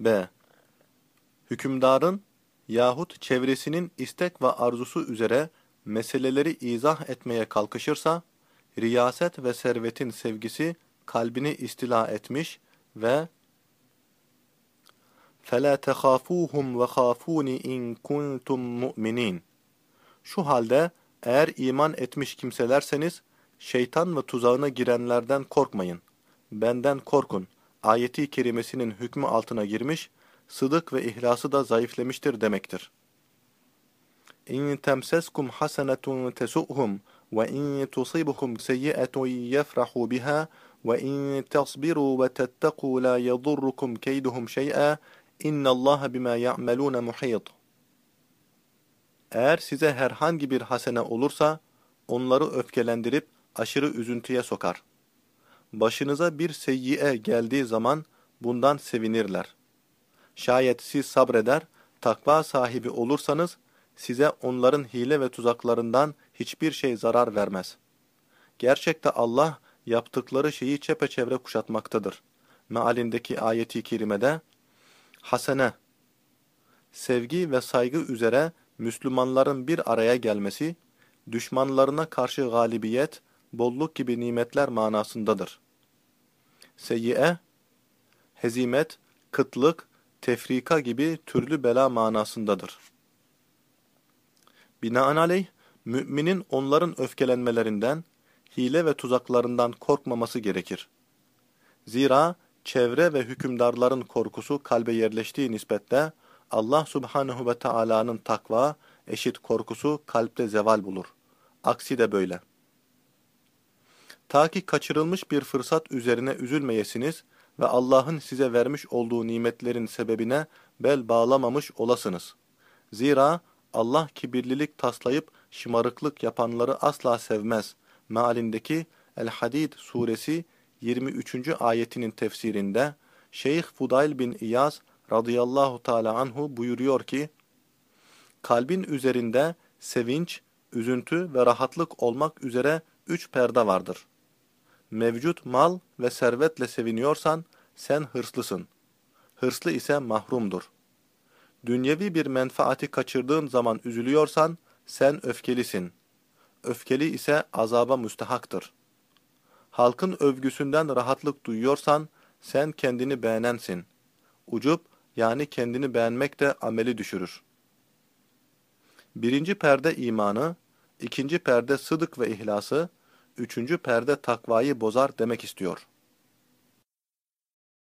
B. Hükümdarın yahut çevresinin istek ve arzusu üzere meseleleri izah etmeye kalkışırsa, riyaset ve servetin sevgisi kalbini istila etmiş ve فَلَا تَخَافُوهُمْ وَخَافُونِ اِنْ كُنْتُمْ مُؤْمِنِينَ Şu halde eğer iman etmiş kimselerseniz, şeytan ve tuzağına girenlerden korkmayın. Benden korkun. Ayeti kerimesinin hükmü altına girmiş, sıdık ve ihlası da zayıflemiştir demektir. Hasenetun tesu'hum ve in tusibukum seyyi'etun yefrahu biha ve in tasbiru ve tettequ la yadurrukum keyduhum şey'a innallaha bima ya'malun muhit. Eğer size herhangi bir hasene olursa onları öfkelendirip aşırı üzüntüye sokar. Başınıza bir seyyiye geldiği zaman bundan sevinirler. Şayet siz sabreder, takva sahibi olursanız, size onların hile ve tuzaklarından hiçbir şey zarar vermez. Gerçekte Allah yaptıkları şeyi çepeçevre kuşatmaktadır. Mealindeki ayeti kerimede, Hasene, sevgi ve saygı üzere Müslümanların bir araya gelmesi, düşmanlarına karşı galibiyet, bolluk gibi nimetler manasındadır. Seyyiye, hezimet, kıtlık, tefrika gibi türlü bela manasındadır. Binaenaleyh, müminin onların öfkelenmelerinden, hile ve tuzaklarından korkmaması gerekir. Zira çevre ve hükümdarların korkusu kalbe yerleştiği nispette, Allah subhanehu ve Taala'nın takva, eşit korkusu kalpte zeval bulur. Aksi de böyle. Ta ki kaçırılmış bir fırsat üzerine üzülmeyesiniz ve Allah'ın size vermiş olduğu nimetlerin sebebine bel bağlamamış olasınız. Zira Allah kibirlilik taslayıp şımarıklık yapanları asla sevmez. Mealindeki El-Hadid suresi 23. ayetinin tefsirinde Şeyh Fudayl bin İyaz radıyallahu teala anhu buyuruyor ki, Kalbin üzerinde sevinç, üzüntü ve rahatlık olmak üzere üç perde vardır. Mevcut mal ve servetle seviniyorsan sen hırslısın. Hırslı ise mahrumdur. Dünyevi bir menfaati kaçırdığın zaman üzülüyorsan sen öfkelisin. Öfkeli ise azaba müstehaktır. Halkın övgüsünden rahatlık duyuyorsan sen kendini beğenensin. Ucup yani kendini beğenmek de ameli düşürür. Birinci perde imanı, ikinci perde sıdık ve ihlası, üçüncü perde takvayı bozar demek istiyor.